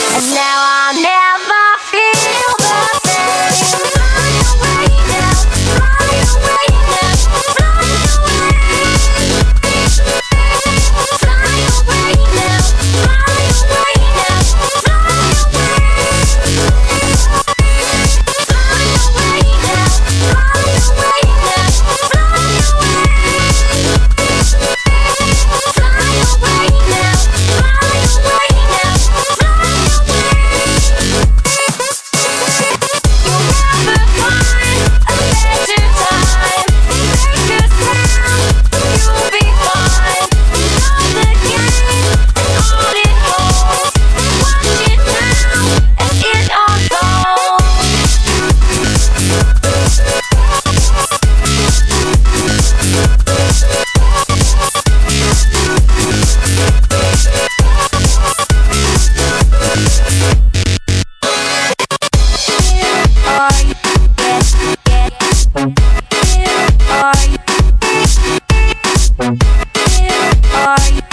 And now I Bye.